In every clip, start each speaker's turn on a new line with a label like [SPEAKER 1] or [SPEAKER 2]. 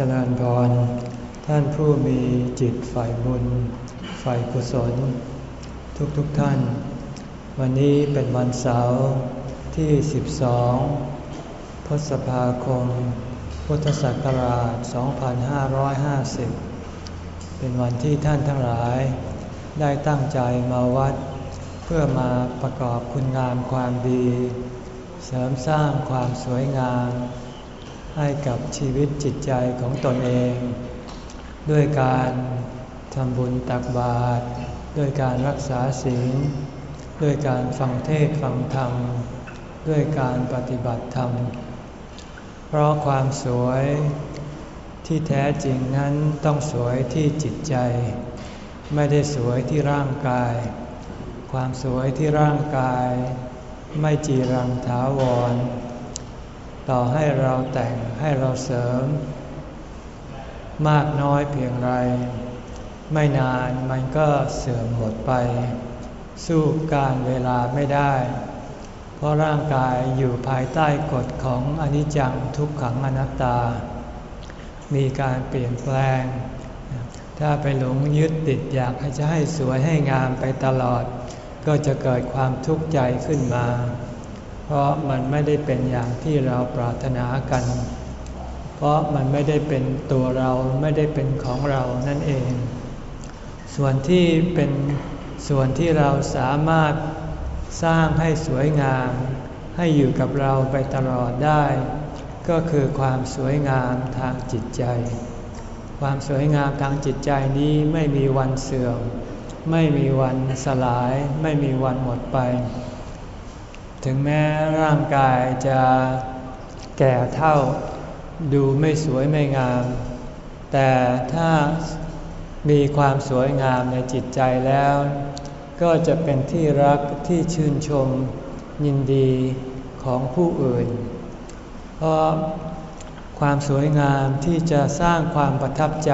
[SPEAKER 1] เจริญพร ท่านผู้มีจิตฝ่ายบุญ ฝ่ายกุศล ทุกๆทท่าน วันนี้เป็นวันเสาร์ที่ 12 พฤษภาคม พุทธศักราช 2550 เป็นวันที่ท่านทั้งหลาย ได้ตั้งใจมาวัด เพื่อมาประกอบคุณงามความดี เสริมสร้างความสวยงาม ให้กับชีวิตจิตใจของตนเอง ด้วยการทำบุญตักบาตรด้วยการรักษาศีลด้วยการฟังเทศฟังธรรม ด้วยการปฏิบัติธรรม เพราะความสวยที่แท้จริงนั้นต้องสวยที่จิตใจ ไม่ได้สวยที่ร่างกาย ความสวยที่ร่างกาย ไม่จีรังถาวร ต่อให้เราแต่งให้เราเสริม มากน้อยเพียงไร ไม่นานมันก็เสื่อมหมดไป สู้การเวลาไม่ได้ เพราะร่างกายอยู่ภายใต้กฎของอนิจจังทุกขังอนัตตา มีการเปลี่ยนแปลง ถ้าไปหลงยึดติดอยากให้จะให้สวยให้งามไปตลอด ก็จะเกิดความทุกข์ใจขึ้นมา เพราะมันไม่ได้เป็นอย่างที่เราปรารถนากัน เพราะมันไม่ได้เป็นตัวเราไม่ได้เป็นของเรานั่นเอง ส่วนที่เป็นส่วนที่เราสามารถสร้างให้สวยงาม ให้อยู่กับเราไปตลอดได้ ก็คือความสวยงามทางจิตใจ ความสวยงามทางจิตใจนี้ไม่มีวันเสื่อม ไม่มีวันสลาย ไม่มีวันหมดไป ถึงแม้ร่างกายจะแก่เท่าดูไม่สวยไม่งาม แต่ถ้ามีความสวยงามในจิตใจแล้ว ก็จะเป็นที่รักที่ชื่นชมยินดีของผู้อื่น เพราะความสวยงามที่จะสร้างความประทับใจ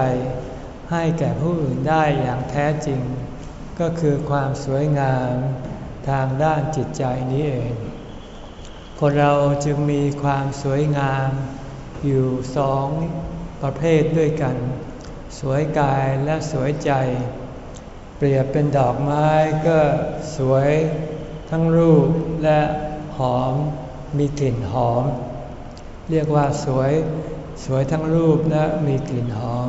[SPEAKER 1] ให้แก่ผู้อื่นได้อย่างแท้จริง ก็คือความสวยงาม ทางด้านจิตใจนี้เอง คนเราจึงมีความสวยงามอยู่สองประเภทด้วยกัน สวยกายและสวยใจ เปรียบเป็นดอกไม้ก็สวยทั้งรูปและหอมมีกลิ่นหอม เรียกว่าสวยสวยทั้งรูปและมีกลิ่นหอม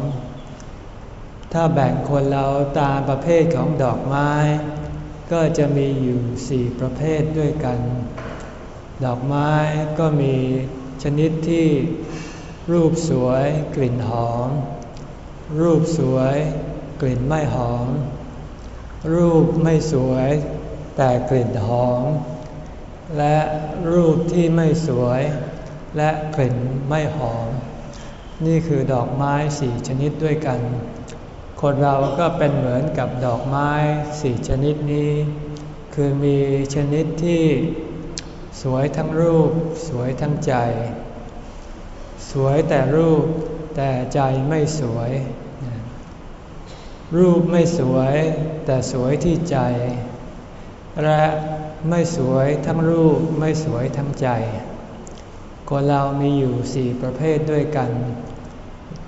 [SPEAKER 1] ถ้าแบ่งคนเราตามประเภทของดอกไม้ ก็จะมีอยู่สี่ประเภทด้วยกัน ดอกไม้ก็มีชนิดที่รูปสวยกลิ่นหอม รูปสวยกลิ่นไม่หอม รูปไม่สวยแต่กลิ่นหอม และรูปที่ไม่สวย และกลิ่นไม่หอม นี่คือดอกไม้สี่ชนิดด้วยกัน คนเราก็เป็นเหมือนกับดอกไม้สี่ชนิดนี้ คือมีชนิดที่สวยทั้งรูป สวยทั้งใจ สวยแต่รูปแต่ใจไม่สวย รูปไม่สวยแต่สวยที่ใจ และไม่สวยทั้งรูปไม่สวยทั้งใจ คนเรามีอยู่สี่ประเภทด้วยกัน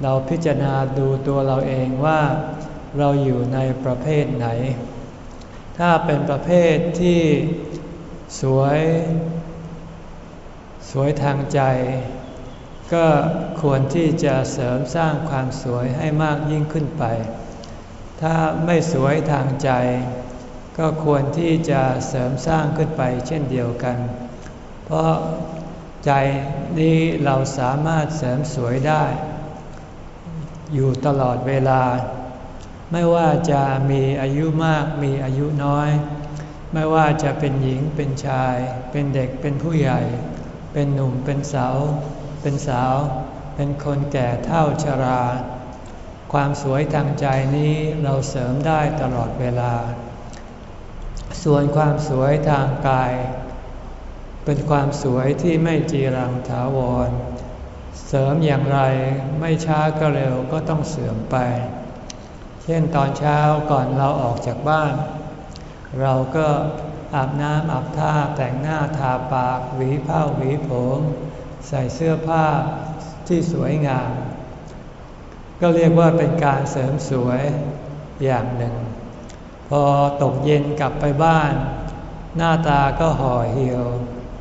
[SPEAKER 1] เราพิจารณาดูตัวเราเองว่าเราอยู่ในประเภทไหน ถ้าเป็นประเภทที่สวย สวยทางใจ ก็ควรที่จะเสริมสร้างความสวยให้มากยิ่งขึ้นไป ถ้าไม่สวยทางใจ ก็ควรที่จะเสริมสร้างขึ้นไปเช่นเดียวกัน เพราะใจนี้เราสามารถเสริมสวยได้ อยู่ตลอดเวลา ไม่ว่าจะมีอายุมากมีอายุน้อย ไม่ว่าจะเป็นหญิงเป็นชาย เป็นเด็กเป็นผู้ใหญ่ เป็นหนุ่มเป็นสาว เป็นสาว เป็นคนแก่เท่าชรา ความสวยทางใจนี้เราเสริมได้ตลอดเวลา ส่วนความสวยทางกาย เป็นความสวยที่ไม่จีรังถาวร เสริมอย่างไรไม่ช้าก็เร็วก็ต้องเสื่อมไป เช่นตอนเช้าก่อนเราออกจากบ้าน เราก็อาบน้ำอาบท่าแต่งหน้าทาปากหวีผ้าหวีผม ใส่เสื้อผ้าที่สวยงาม ก็เรียกว่าเป็นการเสริมสวยอย่างหนึ่ง พอตกเย็นกลับไปบ้าน หน้าตาก็ห่อเหี่ยว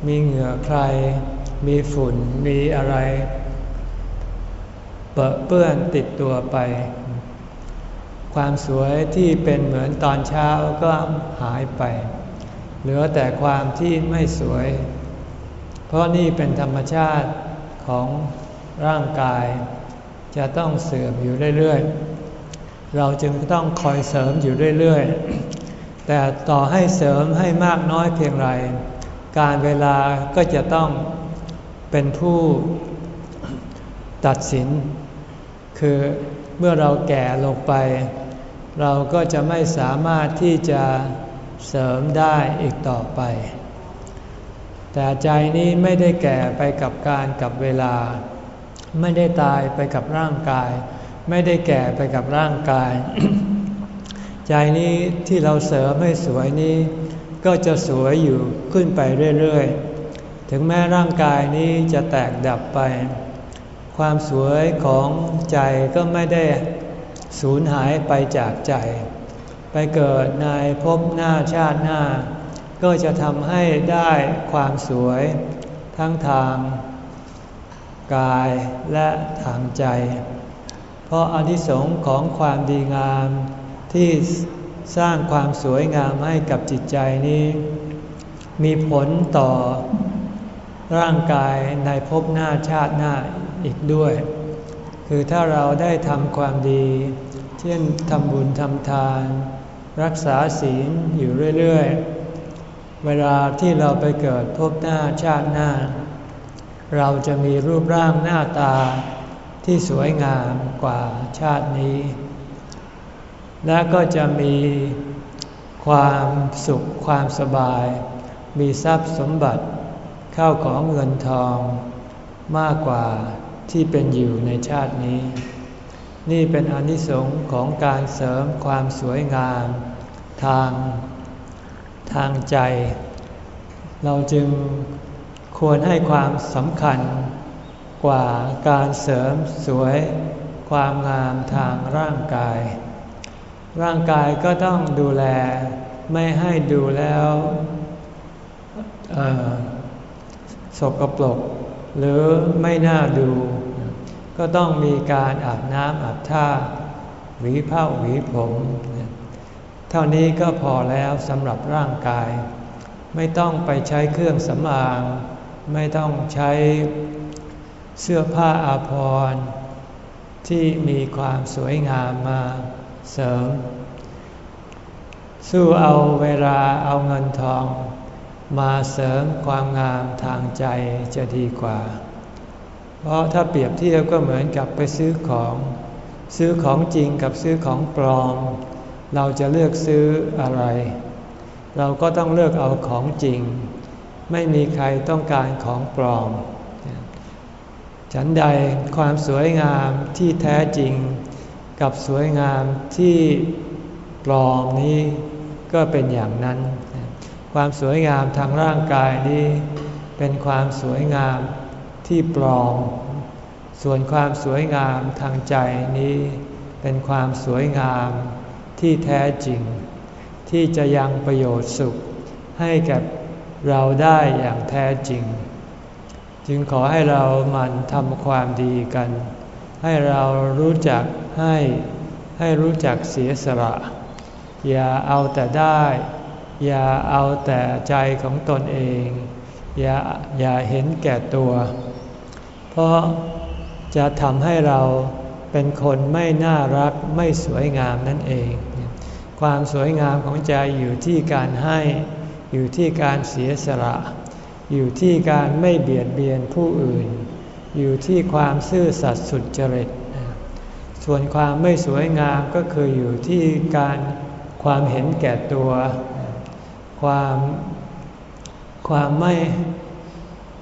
[SPEAKER 1] มีเหงื่อใคร มีฝุ่นมีอะไร เปะเปื้อนติดตัวไป ความสวยที่เป็นเหมือนตอนเช้าก็หายไป เหลือแต่ความที่ไม่สวย เพราะนี่เป็นธรรมชาติของร่างกาย จะต้องเสื่อมอยู่เรื่อยๆ เราจึงต้องคอยเสริมอยู่เรื่อยๆ แต่ต่อให้เสริมให้มากน้อยเพียงไร การเวลาก็จะต้องเป็นผู้ตัดสิน คือเมื่อเราแก่ลงไป เราก็จะไม่สามารถที่จะเสริมได้อีกต่อไป แต่ใจนี้ไม่ได้แก่ไปกับการกับเวลา ไม่ได้ตายไปกับร่างกาย ไม่ได้แก่ไปกับร่างกาย ใจนี้ที่เราเสริมให้สวยนี้ ก็จะสวยอยู่ขึ้นไปเรื่อยๆ ถึงแม้ร่างกายนี้จะแตกดับไป ความสวยของใจก็ไม่ได้สูญหายไปจากใจ ไปเกิดในภพหน้าชาติหน้า ก็จะทำให้ได้ความสวย ทั้งทาง กายและทางใจ เพราะอานิสงส์ของความดีงามที่สร้างความสวยงามให้กับจิตใจนี้ มีผลต่อร่างกายในภพหน้าชาติหน้า อีกด้วย คือถ้าเราได้ทำความดี เช่นทำบุญทำทาน รักษาศีลอยู่เรื่อยๆ เวลาที่เราไปเกิดภพหน้าชาติหน้า เราจะมีรูปร่างหน้าตาที่สวยงามกว่าชาตินี้ และก็จะมีความสุขความสบาย มีทรัพย์สมบัติเข้าของเงินทองมากกว่า ที่เป็นอยู่ในชาตินี้ นี่เป็นอนิสงค์ของการเสริมความสวยงาม ทางทางใจ เราจึงควรให้ความสำคัญกว่าการเสริมสวยความงามทางร่างกาย ร่างกายก็ต้องดูแลไม่ให้ดูแล้วสกปรกหรือไม่น่าดู ก็ต้องมีการอาบน้ำอาบท่าหวีผ้าหวีผม เท่านี้ก็พอแล้วสำหรับร่างกาย ไม่ต้องไปใช้เครื่องสำอาง ไม่ต้องใช้เสื้อผ้าอาภรณ์ที่มีความสวยงามมาเสริม สู้เอาเวลาเอาเงินทอง มาเสริมความงามทางใจจะดีกว่า ราะถ้าเปรียบเทียบก็เหมือนกับไปซื้อของ ซื้อของจริงกับซื้อของปลอม เราจะเลือกซื้ออะไร เราก็ต้องเลือกเอาของจริง ไม่มีใครต้องการของปลอม ฉันใดความสวยงามที่แท้จริง กับสวยงามที่ปลอมนี้ก็เป็นอย่างนั้น ความสวยงามทางร่างกายนี้ เป็นความสวยงาม ที่ปลอม ส่วนความสวยงามทางใจนี้เป็นความสวยงามที่แท้จริง ที่จะยังประโยชน์สุขให้กับเราได้อย่างแท้จริง จึงขอให้เรามันทำความดีกัน ให้เรารู้จักให้ให้รู้จักเสียสละ อย่าเอาแต่ได้ อย่าเอาแต่ใจของตนเอง อย่าอย่าเห็นแก่ตัว เพราะจะทำให้เราเป็นคนไม่น่ารักไม่สวยงามนั่นเอง ความสวยงามของใจอยู่ที่การให้อยู่ที่การเสียสละ อยู่ที่การไม่เบียดเบียนผู้อื่น อยู่ที่ความซื่อสัตย์สุจริต ส่วนความไม่สวยงามก็คืออยู่ที่การความเห็นแก่ตัว ความความไม่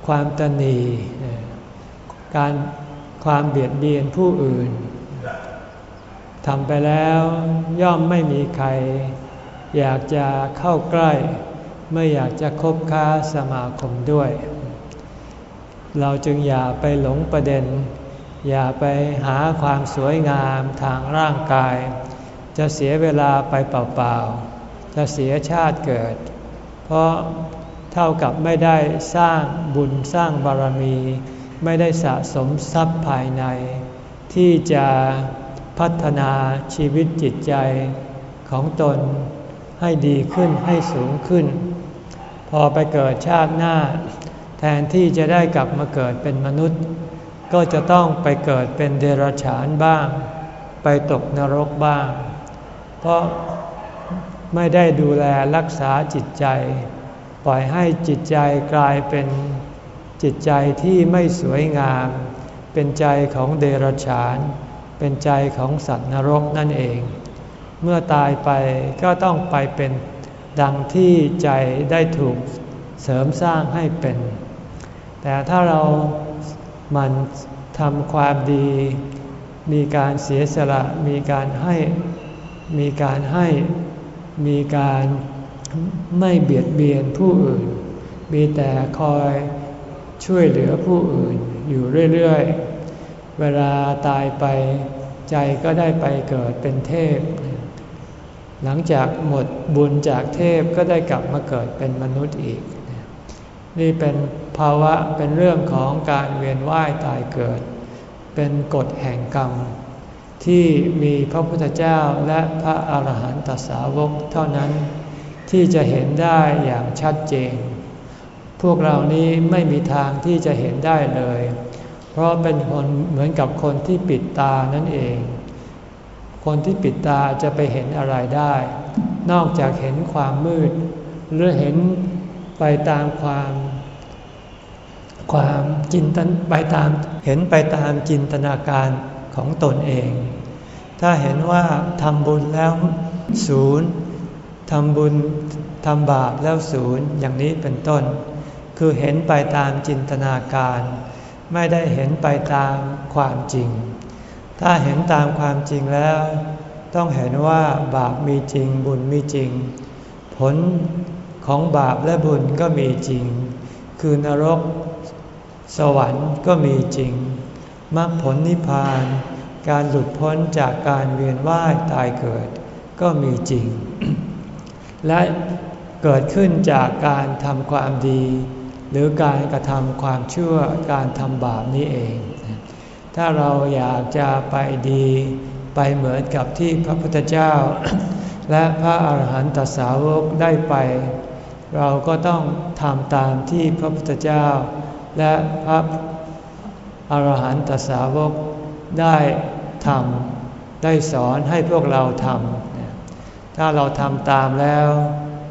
[SPEAKER 1] ความตนี การความเบียดเบียนผู้อื่นทำไปแล้วย่อมไม่มีใคร อยากจะเข้าใกล้ ไม่อยากจะคบค้าสมาคมด้วย เราจึงอย่าไปหลงประเด็น อย่าไปหาความสวยงามทางร่างกาย จะเสียเวลาไปเปล่าๆ จะเสียชาติเกิด เพราะเท่ากับไม่ได้สร้างบุญสร้างบารมี ไม่ได้สะสมทรัพย์ภายใน ที่จะพัฒนาชีวิตจิตใจของตนให้ดีขึ้นให้สูงขึ้น พอไปเกิดชาติหน้า แทนที่จะได้กลับมาเกิดเป็นมนุษย์ ก็จะต้องไปเกิดเป็นเดรัจฉานบ้าง ไปตกนรกบ้าง เพราะไม่ได้ดูแลรักษาจิตใจ ปล่อยให้จิตใจกลายเป็น จิตใจที่ไม่สวยงาม เป็นใจของเดรัจฉาน เป็นใจของสัตว์นรกนั่นเอง เมื่อตายไปก็ต้องไปเป็นดังที่ใจได้ถูกเสริมสร้างให้เป็น แต่ถ้าเรามันทำความดี มีการเสียสละ มีการให้ มีการให้ มีการไม่เบียดเบียนผู้อื่น มีแต่คอย ช่วยเหลือผู้อื่นอยู่เรื่อยๆ เวลาตายไปใจก็ได้ไปเกิดเป็นเทพ หลังจากหมดบุญจากเทพก็ได้กลับมาเกิดเป็นมนุษย์อีก นี่เป็นภาวะเป็นเรื่องของการเวียนว่ายตายเกิด เป็นกฎแห่งกรรม ที่มีพระพุทธเจ้าและพระอาหารหันตสาวกเท่านั้นที่จะเห็นได้อย่างชัดเจน วกเรานี้ไม่มีทางที่จะเห็นได้เลย เพราะเป็นคนเหมือนกับคนที่ปิดตานั่นเอง คนที่ปิดตาจะไปเห็นอะไรได้ นอกจากเห็นความมืด หรือเห็นไปตามความความจินตนไปตามเห็นไปตามจินตนาการของตนเอง ถ้าเห็นว่าทำบุญแล้วศูนย์ทำบุญทำบาปแล้วศูนย์อย่างนี้เป็นต้น คือเห็นไปตามจินตนาการ ไม่ได้เห็นไปตามความจริง ถ้าเห็นตามความจริงแล้ว ต้องเห็นว่าบาปมีจริงบุญมีจริง ผลของบาปและบุญก็มีจริง คือนรก สวรรค์ก็มีจริงมรรคผลนิพพาน การหลุดพ้นจากการเวียนว่ายตายเกิด ก็มีจริง และเกิดขึ้นจากการทำความดี หรือการกระทำความชั่วการทำบาปนี้เอง ถ้าเราอยากจะไปดีไปเหมือนกับที่พระพุทธเจ้า และพระอาหารหันตสาวกได้ไป เราก็ต้องทำตามที่พระพุทธเจ้า และพระอาหารหันตสาวกได้ทำได้สอนให้พวกเราทำถ้าเราทำตามแล้ว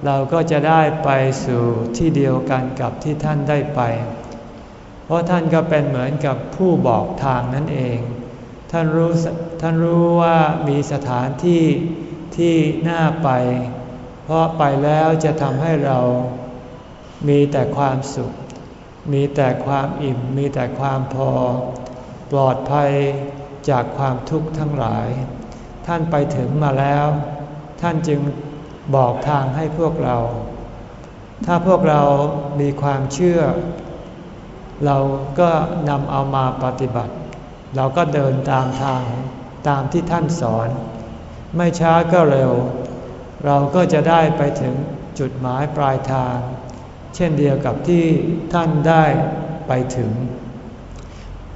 [SPEAKER 1] เราก็จะได้ไปสู่ที่เดียวกันกับที่ท่านได้ไป เพราะท่านก็เป็นเหมือนกับผู้บอกทางนั่นเอง ท่านรู้ท่านรู้ว่ามีสถานที่ที่น่าไป เพราะไปแล้วจะทำให้เรามีแต่ความสุข มีแต่ความอิ่ม มีแต่ความพอ ปลอดภัยจากความทุกข์ทั้งหลาย ท่านไปถึงมาแล้ว ท่านจึง บอกทางให้พวกเรา ถ้าพวกเรามีความเชื่อ เราก็นำเอามาปฏิบัติ เราก็เดินตามทางตามที่ท่านสอน ไม่ช้าก็เร็ว เราก็จะได้ไปถึงจุดหมายปลายทาง เช่นเดียวกับที่ท่านได้ไปถึง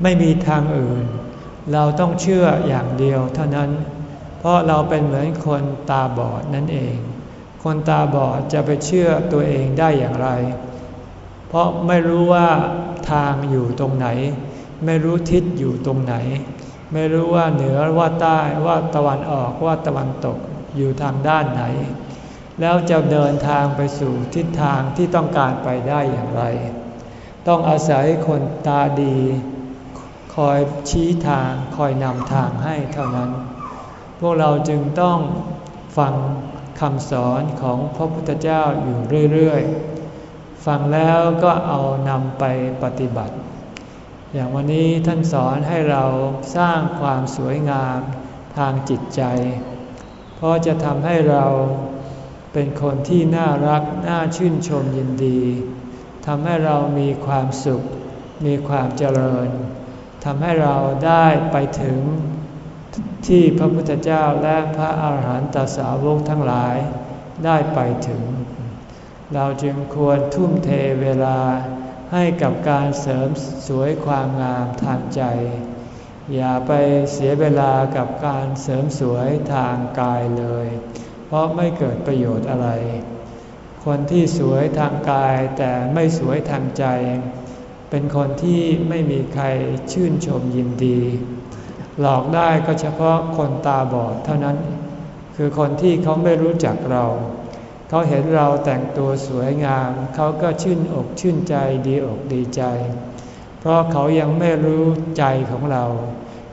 [SPEAKER 1] ไม่มีทางอื่น เราต้องเชื่ออย่างเดียวเท่านั้น เพราะเราเป็นเหมือนคนตาบอดนั่นเอง คนตาบอดจะไปเชื่อตัวเองได้อย่างไร เพราะไม่รู้ว่าทางอยู่ตรงไหน ไม่รู้ทิศอยู่ตรงไหน ไม่รู้ว่าเหนือว่าใต้ว่าตะวันออกว่าตะวันตกอยู่ทางด้านไหน แล้วจะเดินทางไปสู่ทิศทางที่ต้องการไปได้อย่างไร ต้องอาศัยคนตาดี คอยชี้ทางคอยนำทางให้เท่านั้น พวกเราจึงต้องฟัง คำสอนของพระพุทธเจ้าอยู่เรื่อยๆ ฟังแล้วก็เอานำไปปฏิบัติ อย่างวันนี้ท่านสอนให้เราสร้างความสวยงามทางจิตใจ เพราะจะทำให้เราเป็นคนที่น่ารัก น่าชื่นชมยินดีทำให้เรามีความสุข มีความเจริญทำให้เราได้ไปถึง ที่พระพุทธเจ้าและพระอาหารหันตสาวกทั้งหลายได้ไปถึง เราจึงควรทุ่มเทเวลาให้กับการเสริมสวยความงามทางใจ อย่าไปเสียเวลากับการเสริมสวยทางกายเลย เพราะไม่เกิดประโยชน์อะไร คนที่สวยทางกายแต่ไม่สวยทางใจ เป็นคนที่ไม่มีใครชื่นชมยินดี หลอกได้ก็เฉพาะคนตาบอดเท่านั้น คือคนที่เขาไม่รู้จักเรา เขาเห็นเราแต่งตัวสวยงาม เขาก็ชื่นอกชื่นใจดีอกดีใจ เพราะเขายังไม่รู้ใจของเรา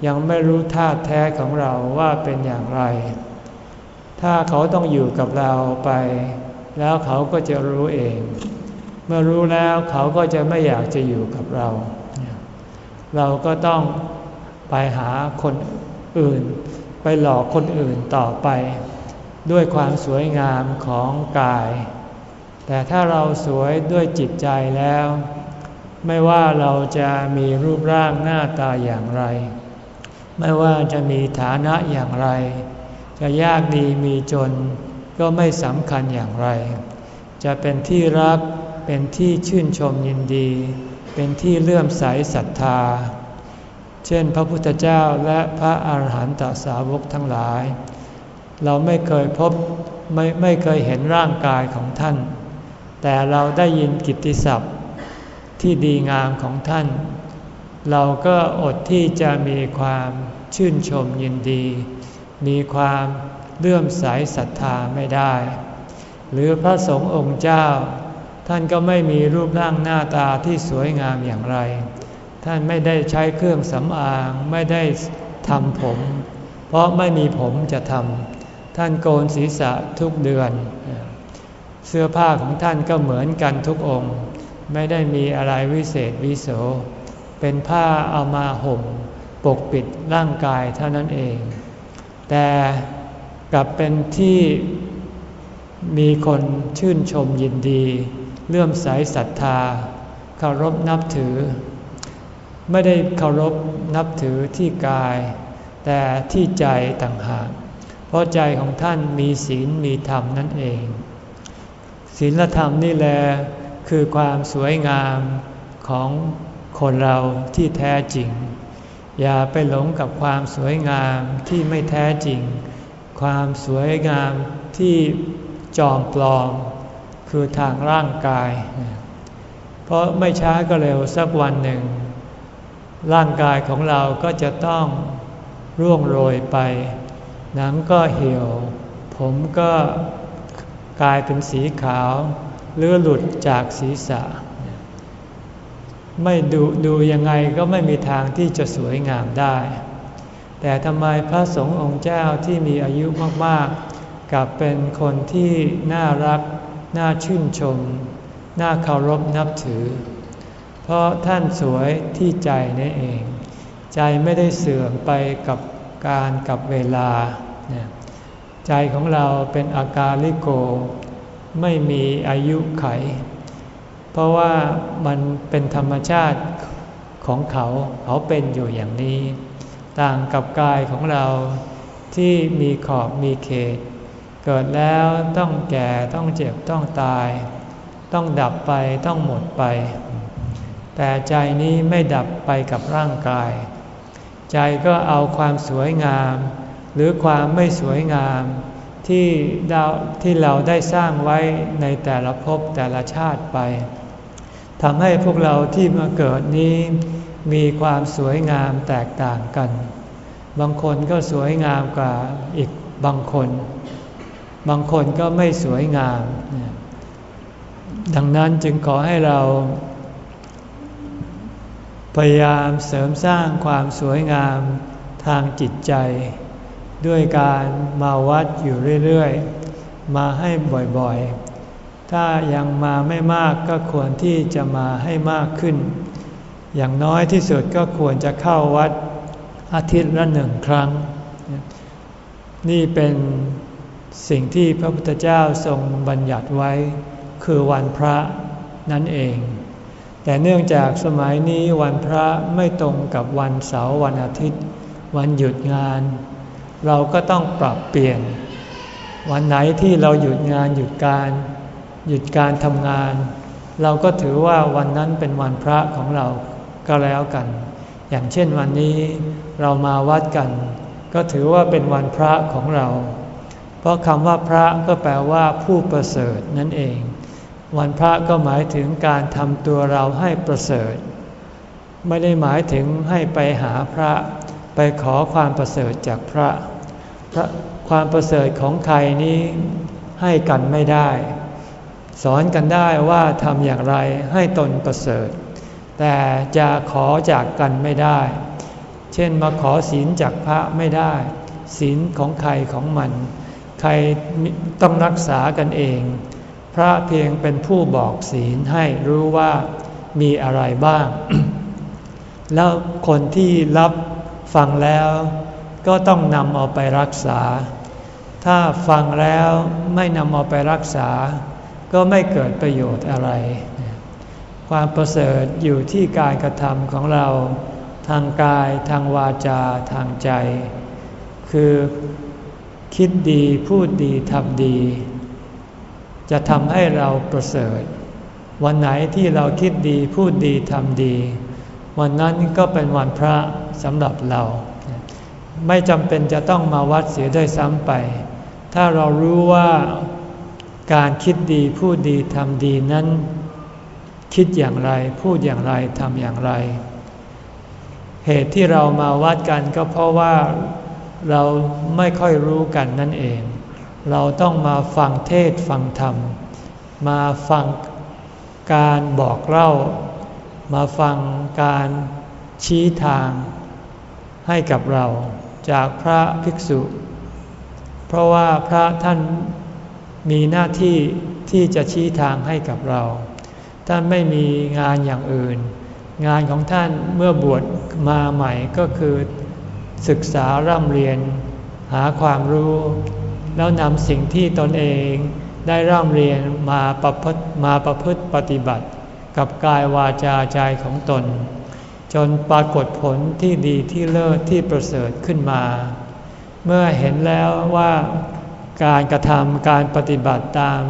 [SPEAKER 1] ยังไม่รู้ท่าแท้ของเราว่าเป็นอย่างไร ถ้าเขาต้องอยู่กับเราไป แล้วเขาก็จะรู้เอง เมื่อรู้แล้วเขาก็จะไม่อยากจะอยู่กับเรา เราก็ต้อง ไปหาคนอื่น ไปหลอกคนอื่นต่อไป ด้วยความสวยงามของกาย แต่ถ้าเราสวยด้วยจิตใจแล้ว ไม่ว่าเราจะมีรูปร่างหน้าตาอย่างไร ไม่ว่าจะมีฐานะอย่างไร จะยากดีมีจนก็ไม่สำคัญอย่างไร จะเป็นที่รักเป็นที่ชื่นชมยินดี เป็นที่เลื่อมใสศรัทธา เช่น พระพุทธเจ้าและพระอาหารหันตสาวกทั้งหลาย เราไม่เคยพบไม่ไม่เคยเห็นร่างกายของท่าน แต่เราได้ยินกิตติศัพท์ที่ดีงามของท่าน เราก็อดที่จะมีความชื่นชมยินดี มีความเลื่อมใสศรัทธาไม่ได้ หรือพระสงฆ์องค์เจ้า ท่านก็ไม่มีรูปร่างหน้าตาที่สวยงามอย่างไร ท่านไม่ได้ใช้เครื่องสำอางไม่ได้ทำผม เพราะไม่มีผมจะทำท่านโกนศีรษะทุกเดือน เสื้อผ้าของท่านก็เหมือนกันทุกองค์ ไม่ได้มีอะไรวิเศษวิโส เป็นผ้าเอามาห่ม ปกปิดร่างกายเท่านั้นเอง แต่กลับเป็นที่มีคนชื่นชมยินดี เลื่อมใสศรัทธาเคารพนับถือ ไม่ได้เคารพนับถือที่กาย แต่ที่ใจต่างหาก เพราะใจของท่านมีศีลมีธรรมนั่นเอง ศีลธรรมนี่แหละคือความสวยงามของคนเราที่แท้จริง อย่าไปหลงกับความสวยงามที่ไม่แท้จริง ความสวยงามที่จอมปลอม คือทางร่างกาย เพราะไม่ช้าก็เร็วสักวันหนึ่ง ร่างกายของเราก็จะต้องร่วงโรยไป หนังก็เหี่ยว ผมก็กลายเป็นสีขาวหรือหลุดจากศีรษะ ไม่ดูดูยังไงก็ไม่มีทางที่จะสวยงามได้ แต่ทำไมพระสงฆ์องค์เจ้าที่มีอายุมากๆ กลับเป็นคนที่น่ารัก น่าชื่นชม น่าเคารพนับถือ เพราะท่านสวยที่ใจนี่เอง ใจไม่ได้เสื่อมไปกับการกับเวลา ใจของเราเป็นอากาลิโก ไม่มีอายุไข เพราะว่ามันเป็นธรรมชาติของเขาเขาเป็นอยู่อย่างนี้ ต่างกับกายของเราที่มีขอบมีเขต เกิดแล้วต้องแก่ต้องเจ็บต้องตาย ต้องดับไปต้องหมดไป แต่ใจนี้ไม่ดับไปกับร่างกาย ใจก็เอาความสวยงาม หรือความไม่สวยงามที่ดาที่เราได้สร้างไว้ในแต่ละภพแต่ละชาติไปทำให้พวกเราที่มาเกิดนี้มีความสวยงามแตกต่างกัน บางคนก็สวยงามกว่าอีกบางคน บางคนก็ไม่สวยงาม ดังนั้นจึงขอให้เรา พยายามเสริมสร้างความสวยงามทางจิตใจ ด้วยการมาวัดอยู่เรื่อยๆ มาให้บ่อยๆ ถ้ายังมาไม่มากก็ควรที่จะมาให้มากขึ้น อย่างน้อยที่สุดก็ควรจะเข้าวัดอาทิตย์ละหนึ่งครั้ง นี่เป็นสิ่งที่พระพุทธเจ้าทรงบัญญัติไว้ คือวันพระนั่นเอง แต่เนื่องจากสมัยนี้วันพระไม่ตรงกับวันเสาร์วันอาทิตย์ วันหยุดงาน เราก็ต้องปรับเปลี่ยน วันไหนที่เราหยุดงานหยุดการ หยุดการทำงาน เราก็ถือว่าวันนั้นเป็นวันพระของเราก็แล้วกัน อย่างเช่นวันนี้เรามาวัดกัน ก็ถือว่าเป็นวันพระของเรา เพราะคำว่าพระก็แปลว่าผู้ประเสริฐนั่นเอง วันพระก็หมายถึงการทำตัวเราให้ประเสริฐ ไม่ได้หมายถึงให้ไปหาพระไปขอความประเสริฐจากพระพระความประเสริฐของใครนี้ให้กันไม่ได้ สอนกันได้ว่าทำอย่างไรให้ตนประเสริฐ แต่จะขอจากกันไม่ได้ เช่นมาขอศีลจากพระไม่ได้ ศีลของใครของมัน ใครต้องรักษากันเอง พระเพียงเป็นผู้บอกศีลให้รู้ว่ามีอะไรบ้าง แล้วคนที่รับฟังแล้วก็ต้องนำเอาไปรักษา ถ้าฟังแล้วไม่นำเอาไปรักษา ก็ไม่เกิดประโยชน์อะไร ความประเสริฐอยู่ที่การกระทำของเรา ทางกายทางวาจาทางใจ คือคิดดีพูดดีทำดี จะทำให้เราประเสริฐ วันไหนที่เราคิดดีพูดดีทำดี วันนั้นก็เป็นวันพระสำหรับเรา ไม่จำเป็นจะต้องมาวัดเสียด้วยซ้ำไป ถ้าเรารู้ว่าการคิดดีพูดดีทำดีนั้น คิดอย่างไรพูดอย่างไรทำอย่างไร เหตุที่เรามาวัดกันก็เพราะว่าเราไม่ค่อยรู้กันนั่นเอง เราต้องมาฟังเทศฟังธรรม มาฟังการบอกเล่า มาฟังการชี้ทางให้กับเราจากพระภิกษุ เพราะว่าพระท่านมีหน้าที่ที่จะชี้ทางให้กับเรา ท่านไม่มีงานอย่างอื่น งานของท่านเมื่อบวชมาใหม่ก็คือ ศึกษาร่ำเรียนหาความรู้ แล้วนำสิ่งที่ตนเองได้ร่ำเรียนมาประพฤติมาประพฤติปฏิบัติ กับกายวาจาใจของตน จนปรากฏผลที่ดีที่เลิศที่ประเสริฐขึ้นมา เมื่อเห็นแล้วว่าการกระทำการปฏิบัติตาม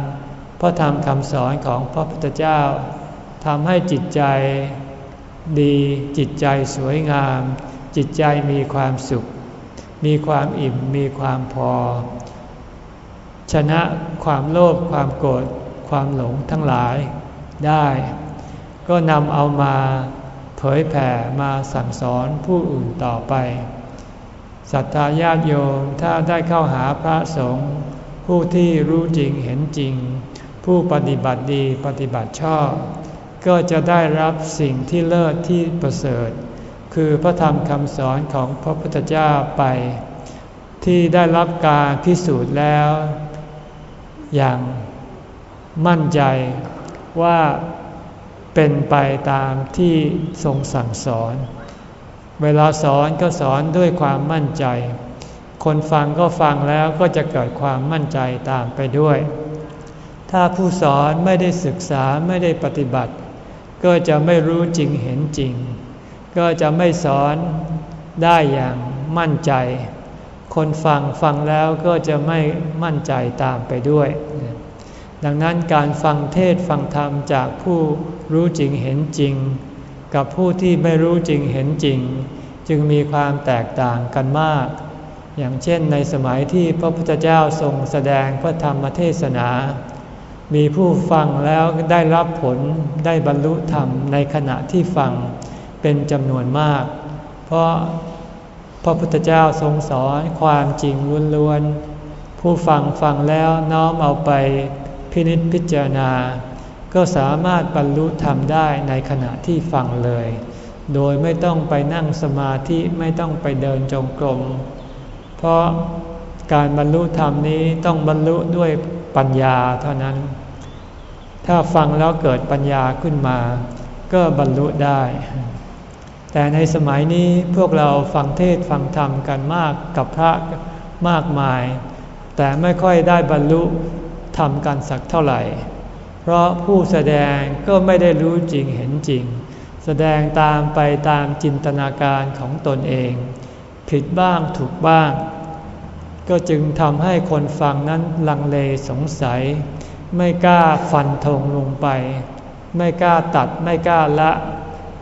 [SPEAKER 1] พระธรรมคำสอนของพระพุทธเจ้าทำให้จิตใจดีจิตใจสวยงาม จิตใจมีความสุข มีความอิ่มมีความพอ ชนะความโลภความโกรธความหลงทั้งหลายได้ ก็นำเอามาเผยแผ่มาสั่งสอนผู้อื่นต่อไปศรัทธาญาติโยมถ้าได้เข้าหาพระสงฆ์ผู้ที่รู้จริงเห็นจริง ผู้ปฏิบัติดีปฏิบัติชอบ ก็จะได้รับสิ่งที่เลิศที่ประเสริฐ คือพระธรรมคำสอนของพระพุทธเจ้าไป ที่ได้รับการพิสูจน์แล้ว อย่างมั่นใจว่าเป็นไปตามที่ทรงสั่งสอน เวลาสอนก็สอนด้วยความมั่นใจ คนฟังก็ฟังแล้วก็จะเกิดความมั่นใจตามไปด้วย ถ้าผู้สอนไม่ได้ศึกษาไม่ได้ปฏิบัติ ก็จะไม่รู้จริงเห็นจริง ก็จะไม่สอนได้อย่างมั่นใจ คนฟังฟังแล้วก็จะไม่มั่นใจตามไปด้วย ดังนั้นการฟังเทศฟังธรรมจากผู้รู้จริงเห็นจริง กับผู้ที่ไม่รู้จริงเห็นจริง จึงมีความแตกต่างกันมาก อย่างเช่นในสมัยที่พระพุทธเจ้าทรงแสดงพระธรรมเทศนา มีผู้ฟังแล้วได้รับผลได้บรรลุธรรมในขณะที่ฟังเป็นจำนวนมาก เพราะ พระพุทธเจ้าทรงสอนความจริงล้วนๆ ผู้ฟังฟังแล้วน้อมเอาไปพินิจพิจารณา ก็สามารถบรรลุธรรมได้ในขณะที่ฟังเลย โดยไม่ต้องไปนั่งสมาธิไม่ต้องไปเดินจงกรม เพราะการบรรลุธรรมนี้ต้องบรรลุด้วยปัญญาเท่านั้น ถ้าฟังแล้วเกิดปัญญาขึ้นมา ก็บรรลุได้ แต่ในสมัยนี้พวกเราฟังเทศฟังธรรมกันมากกับพระมากมาย แต่ไม่ค่อยได้บรรลุธรรมกันสักเท่าไหร่ เพราะผู้แสดงก็ไม่ได้รู้จริงเห็นจริง แสดงตามไปตามจินตนาการของตนเอง ผิดบ้างถูกบ้าง ก็จึงทำให้คนฟังนั้นลังเลสงสัย ไม่กล้าฟันธงลงไป ไม่กล้าตัดไม่กล้าละ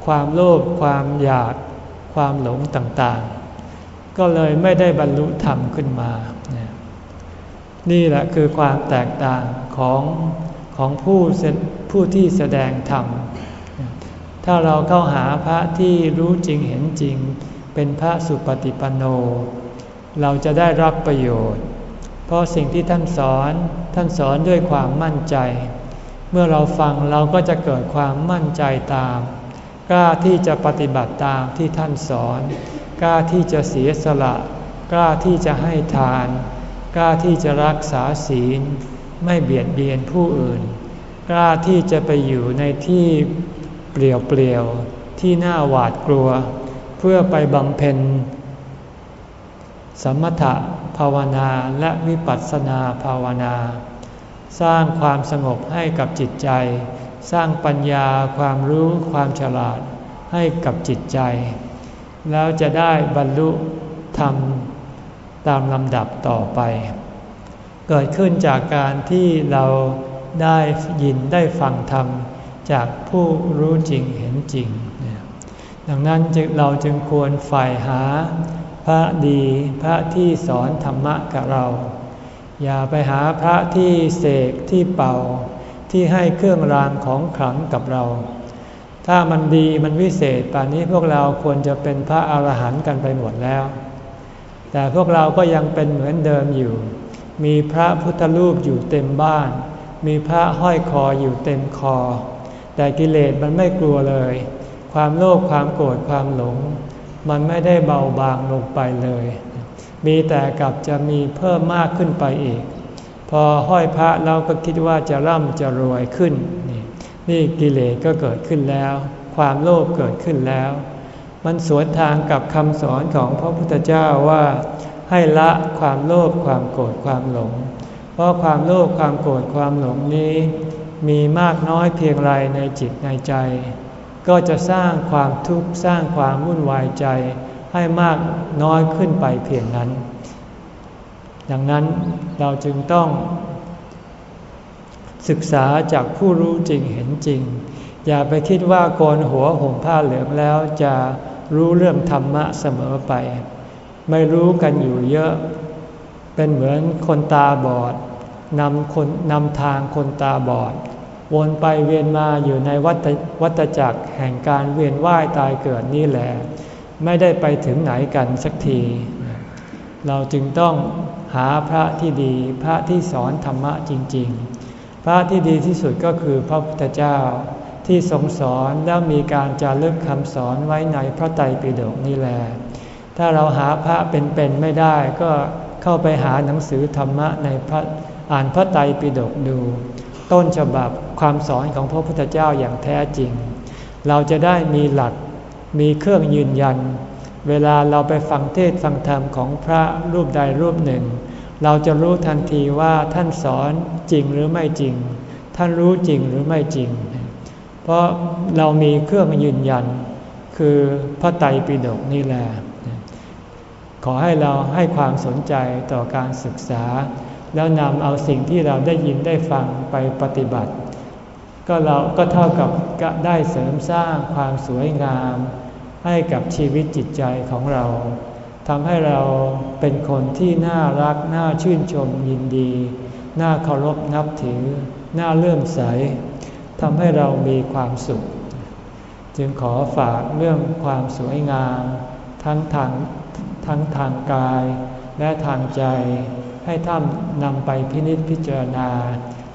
[SPEAKER 1] ความโลภความอยากความหลงต่างๆ ก็เลยไม่ได้บรรลุธรรมขึ้นมา นี่แหละคือความแตกต่างของของผู้ผู้ที่แสดงธรรม ถ้าเราเข้าหาพระที่รู้จริงเห็นจริง เป็นพระสุปฏิปันโน เราจะได้รับประโยชน์ เพราะสิ่งที่ท่านสอนท่านสอนด้วยความมั่นใจ เมื่อเราฟังเราก็จะเกิดความมั่นใจตาม กล้าที่จะปฏิบัติตามที่ท่านสอน กล้าที่จะเสียสละ กล้าที่จะให้ทาน กล้าที่จะรักษาศีล ไม่เบียดเบียนผู้อื่น กล้าที่จะไปอยู่ในที่เปลี่ยวเปลี่ยวที่น่าหวาดกลัว เพื่อไปบำเพ็ญ สมถะภาวนาและวิปัสสนาภาวนา สร้างความสงบให้กับจิตใจ สร้างปัญญาความรู้ความฉลาดให้กับจิตใจ แล้วจะได้บรรลุธรรมตามลำดับต่อไป เกิดขึ้นจากการที่เราได้ยินได้ฟังธรรมจากผู้รู้จริงเห็นจริง ดังนั้นเราจึงควรใฝ่หา พระดีพระที่สอนธรรมะกับเรา อย่าไปหาพระที่เสกที่เป่า ที่ให้เครื่องรางของขลังกับเรา ถ้ามันดีมันวิเศษป่านนี้พวกเราควรจะเป็นพระอาหารหันต์กันไปหมดแล้ว แต่พวกเราก็ยังเป็นเหมือนเดิมอยู่ มีพระพุทธรูปอยู่เต็มบ้าน มีพระห้อยคออยู่เต็มคอ แต่กิเลสมันไม่กลัวเลย ความโลภความโกรธความหลง มันไม่ได้เบาบางลงไปเลย มีแต่กลับจะมีเพิ่มมากขึ้นไปอีก อห้อยพระเราก็คิดว่าจะร่ำจะรวยขึ้น นี่นี่กิเลสก็เกิดขึ้นแล้ว ความโลภเกิดขึ้นแล้ว มันสวนทางกับคำสอนของพระพุทธเจ้าว่า ให้ละความโลภความโกรธความหลง เพราะความโลภความโกรธความหลงนี้ มีมากน้อยเพียงไรในจิตในใจ ก็จะสร้างความทุกข์สร้างความวุ่นวายใจ ให้มากน้อยขึ้นไปเพียงนั้น ดังนั้นเราจึงต้อง ศึกษาจากผู้รู้จริงเห็นจริง อย่าไปคิดว่าโกนหัวห่มผ้าเหลืองแล้วจะรู้เรื่องธรรมะเสมอไป ไม่รู้กันอยู่เยอะ เป็นเหมือนคนตาบอดนำคนนำทางคนตาบอด วนไปเวียนมาอยู่ในวัฏวัฏจักรแห่งการเวียนว่ายตายเกิดนี่แหละ ไม่ได้ไปถึงไหนกันสักที เราจึงต้อง หาพระที่ดีพระที่สอนธรรมะจริง ๆ พระที่ดีที่สุดก็คือพระพุทธเจ้าที่ทรงสอนแล้วมีการจารึกคำสอนไว้ในพระไตรปิฎกนี่แหละถ้าเราหาพระเป็นๆไม่ได้ก็เข้าไปหาหนังสือธรรมะในพระอ่านพระไตรปิฎกดู ต้นฉบับความสอนของพระพุทธเจ้าอย่างแท้จริง เราจะได้มีหลักมีเครื่องยืนยัน เวลาเราไปฟังเทศฟังธรรมของพระรูปใดรูปหนึ่ง เราจะรู้ทันทีว่าท่านสอนจริงหรือไม่จริง ท่านรู้จริงหรือไม่จริง เพราะเรามีเครื่องยืนยัน คือพระไตรปิฎกนี่แหละขอให้เราให้ความสนใจต่อการศึกษา แล้วนำเอาสิ่งที่เราได้ยินได้ฟังไปปฏิบัติ ก็เราก็เท่ากับได้เสริมสร้างความสวยงาม ให้กับชีวิตจิตใจของเราทำให้เราเป็นคนที่น่ารัก น่าชื่นชมยินดี น่าเคารพนับถือ น่าเลื่อมใสทำให้เรามีความสุข จึงขอฝากเรื่องความสวยงาม ทั้งทางทั้งทางกายและทางใจ ให้ท่านนำไปพินิจพิจารณา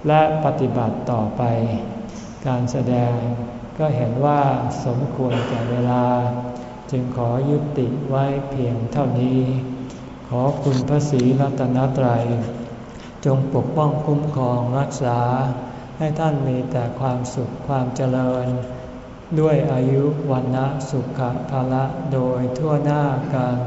[SPEAKER 1] และปฏิบัติต่อไป การแสดง ก็เห็นว่าสมควรแก่เวลา จึงขอยุติไว้เพียงเท่านี้ ขอคุณพระศรีรัตนตรัย จงปกป้องคุ้มครองรักษา ให้ท่านมีแต่ความสุขความเจริญ ด้วยอายุวันนะสุขภาละโดยทั่วหน้ากัน